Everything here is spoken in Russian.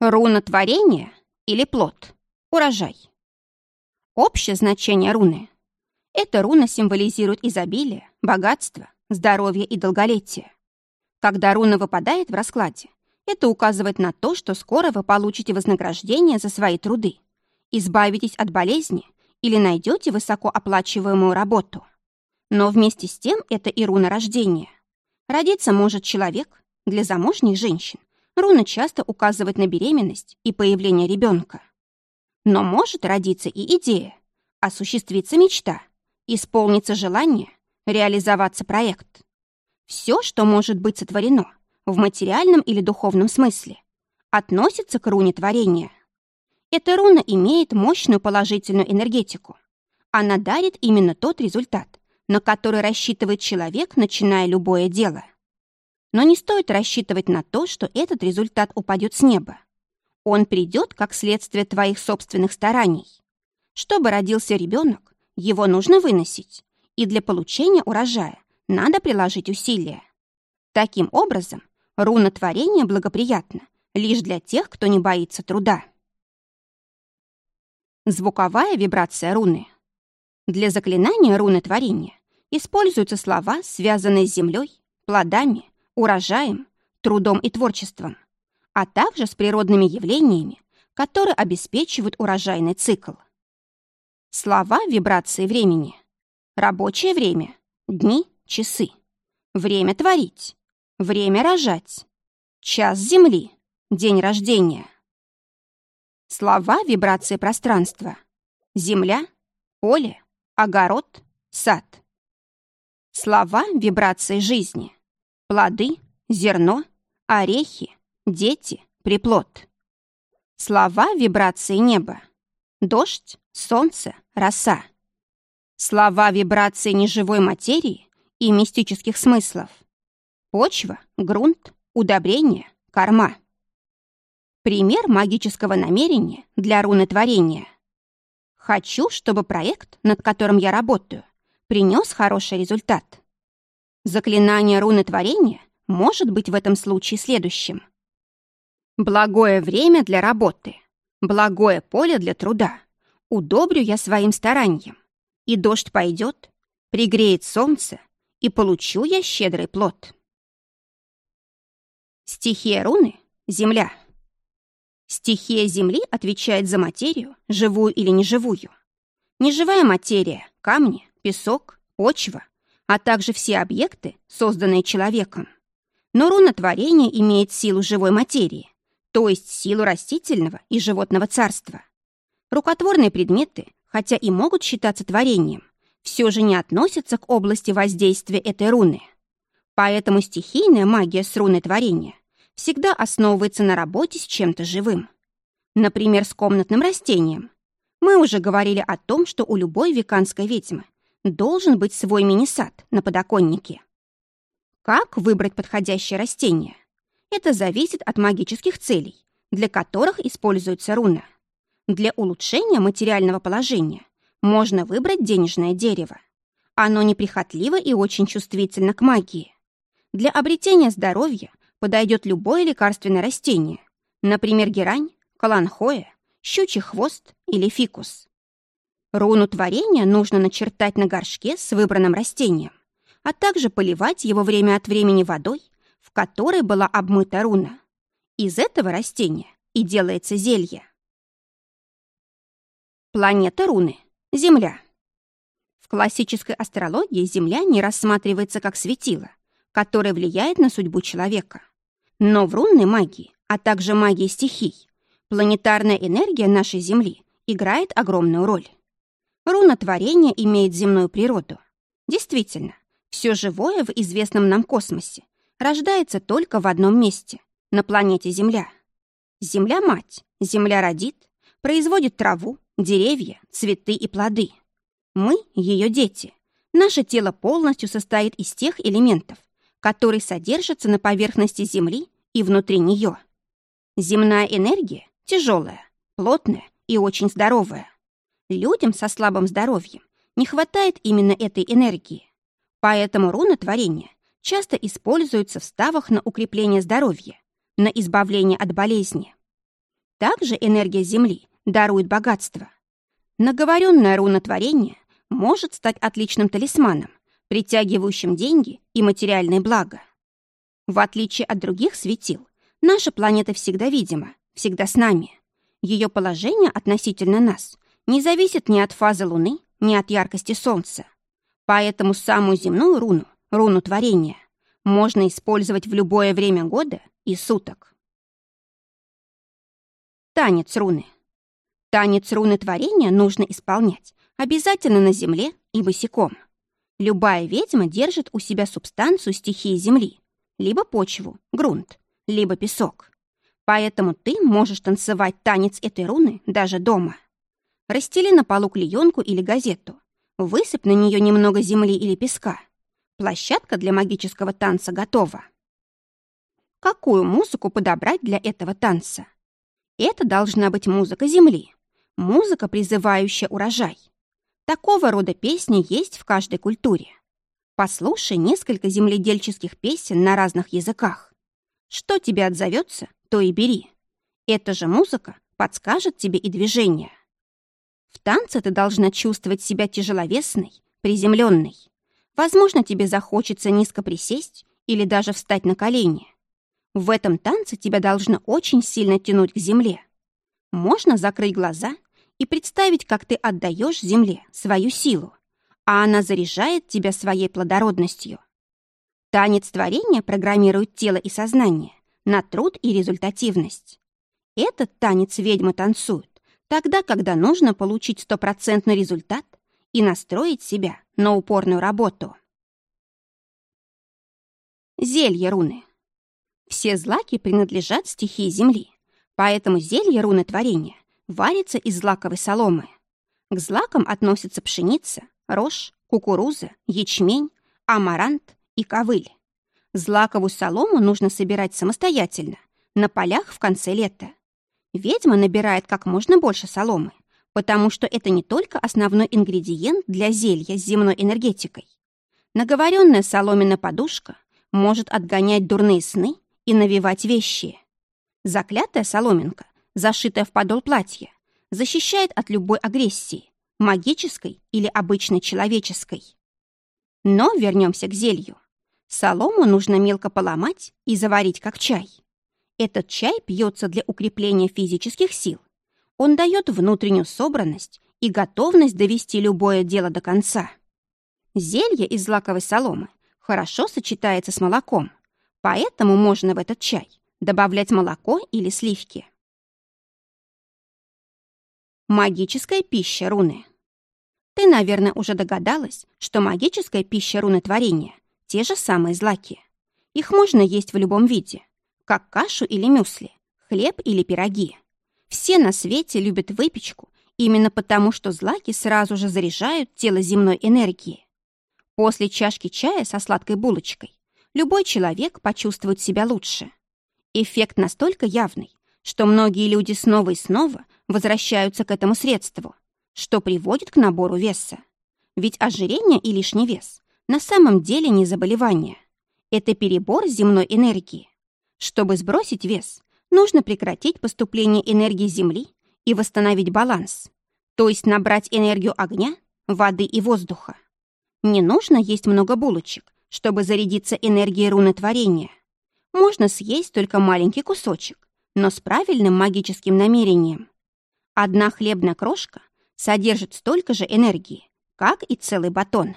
Руна творения или плод, урожай. Общее значение руны. Эта руна символизирует изобилие, богатство, здоровье и долголетие. Когда руна выпадает в раскладе, это указывает на то, что скоро вы получите вознаграждение за свои труды, избавитесь от болезни или найдете высокооплачиваемую работу. Но вместе с тем это и руна рождения. Родиться может человек для замужних женщин, Руна часто указывает на беременность и появление ребенка. Но может родиться и идея, осуществиться мечта, исполниться желание, реализоваться проект. Все, что может быть сотворено в материальном или духовном смысле, относится к руне творения. Эта руна имеет мощную положительную энергетику. Она дарит именно тот результат, на который рассчитывает человек, начиная любое дело. Но не стоит рассчитывать на то, что этот результат упадет с неба. Он придет как следствие твоих собственных стараний. Чтобы родился ребенок, его нужно выносить, и для получения урожая надо приложить усилия. Таким образом, руна творения благоприятна лишь для тех, кто не боится труда. Звуковая вибрация руны. Для заклинания руны творения используются слова, связанные с землей, плодами, урожаем, трудом и творчеством, а также с природными явлениями, которые обеспечивают урожайный цикл. Слова вибрации времени. Рабочее время. Дни, часы. Время творить. Время рожать. Час Земли. День рождения. Слова вибрации пространства. Земля, поле, огород, сад. Слова вибрации жизни плоды, зерно, орехи, дети, приплод. Слова вибрации неба. Дождь, солнце, роса. Слова вибрации неживой материи и мистических смыслов. Почва, грунт, удобрение, корма. Пример магического намерения для руны творения. Хочу, чтобы проект, над которым я работаю, принес хороший результат. Заклинание руны творения может быть в этом случае следующим. Благое время для работы, благое поле для труда. Удобрю я своим старанием, и дождь пойдет, пригреет солнце, и получу я щедрый плод. Стихия руны — земля. Стихия земли отвечает за материю, живую или неживую. Неживая материя — камни, песок, почва, а также все объекты, созданные человеком. Но рунотворение имеет силу живой материи, то есть силу растительного и животного царства. Рукотворные предметы, хотя и могут считаться творением, все же не относятся к области воздействия этой руны. Поэтому стихийная магия с руной творения всегда основывается на работе с чем-то живым. Например, с комнатным растением. Мы уже говорили о том, что у любой веканской ведьмы должен быть свой мини-сад на подоконнике. Как выбрать подходящее растение? Это зависит от магических целей, для которых используется руна. Для улучшения материального положения можно выбрать денежное дерево. Оно неприхотливо и очень чувствительно к магии. Для обретения здоровья подойдет любое лекарственное растение, например, герань, каланхоя, щучий хвост или фикус. Руну творения нужно начертать на горшке с выбранным растением, а также поливать его время от времени водой, в которой была обмыта руна. Из этого растения и делается зелье. Планета руны — Земля. В классической астрологии Земля не рассматривается как светило, которое влияет на судьбу человека. Но в рунной магии, а также магии стихий, планетарная энергия нашей Земли играет огромную роль. Руна творения имеет земную природу. Действительно, все живое в известном нам космосе рождается только в одном месте — на планете Земля. Земля-мать, Земля родит, производит траву, деревья, цветы и плоды. Мы — ее дети. Наше тело полностью состоит из тех элементов, которые содержатся на поверхности Земли и внутри нее. Земная энергия тяжелая, плотная и очень здоровая. Людям со слабым здоровьем не хватает именно этой энергии. Поэтому рунотворение часто используется в ставах на укрепление здоровья, на избавление от болезни. Также энергия Земли дарует богатство. Наговоренное рунотворение может стать отличным талисманом, притягивающим деньги и материальные блага. В отличие от других светил, наша планета всегда видима, всегда с нами. Ее положение относительно нас не зависит ни от фазы Луны, ни от яркости Солнца. Поэтому самую земную руну, руну творения, можно использовать в любое время года и суток. Танец руны. Танец руны творения нужно исполнять обязательно на земле и босиком. Любая ведьма держит у себя субстанцию стихии земли, либо почву, грунт, либо песок. Поэтому ты можешь танцевать танец этой руны даже дома. Расстели на полу клеенку или газету, высыпь на нее немного земли или песка. Площадка для магического танца готова. Какую музыку подобрать для этого танца? Это должна быть музыка земли, музыка, призывающая урожай. Такого рода песни есть в каждой культуре. Послушай несколько земледельческих песен на разных языках. Что тебе отзовется, то и бери. Эта же музыка подскажет тебе и движение. В танце ты должна чувствовать себя тяжеловесной, приземленной. Возможно, тебе захочется низко присесть или даже встать на колени. В этом танце тебя должно очень сильно тянуть к земле. Можно закрыть глаза и представить, как ты отдаешь земле свою силу, а она заряжает тебя своей плодородностью. Танец творения программирует тело и сознание на труд и результативность. Этот танец ведьмы танцуют тогда, когда нужно получить стопроцентный результат и настроить себя на упорную работу. Зелье руны. Все злаки принадлежат стихии земли, поэтому зелье руны творения варится из злаковой соломы. К злакам относятся пшеница, рожь, кукуруза, ячмень, амарант и ковыль. Злаковую солому нужно собирать самостоятельно, на полях в конце лета. Ведьма набирает как можно больше соломы, потому что это не только основной ингредиент для зелья с земной энергетикой. Наговоренная соломенная подушка может отгонять дурные сны и навевать вещи. Заклятая соломинка, зашитая в подол платья, защищает от любой агрессии, магической или обычной человеческой. Но вернемся к зелью. Солому нужно мелко поломать и заварить как чай. Этот чай пьется для укрепления физических сил. Он дает внутреннюю собранность и готовность довести любое дело до конца. Зелье из злаковой соломы хорошо сочетается с молоком, поэтому можно в этот чай добавлять молоко или сливки. Магическая пища руны. Ты, наверное, уже догадалась, что магическая пища руны творения те же самые злаки. Их можно есть в любом виде, как кашу или мюсли, хлеб или пироги. Все на свете любят выпечку именно потому, что злаки сразу же заряжают тело земной энергией. После чашки чая со сладкой булочкой любой человек почувствует себя лучше. Эффект настолько явный, что многие люди снова и снова возвращаются к этому средству, что приводит к набору веса. Ведь ожирение и лишний вес на самом деле не заболевание. Это перебор земной энергии. Чтобы сбросить вес, нужно прекратить поступление энергии Земли и восстановить баланс, то есть набрать энергию огня, воды и воздуха. Не нужно есть много булочек, чтобы зарядиться энергией руны творения. Можно съесть только маленький кусочек, но с правильным магическим намерением. Одна хлебная крошка содержит столько же энергии, как и целый батон.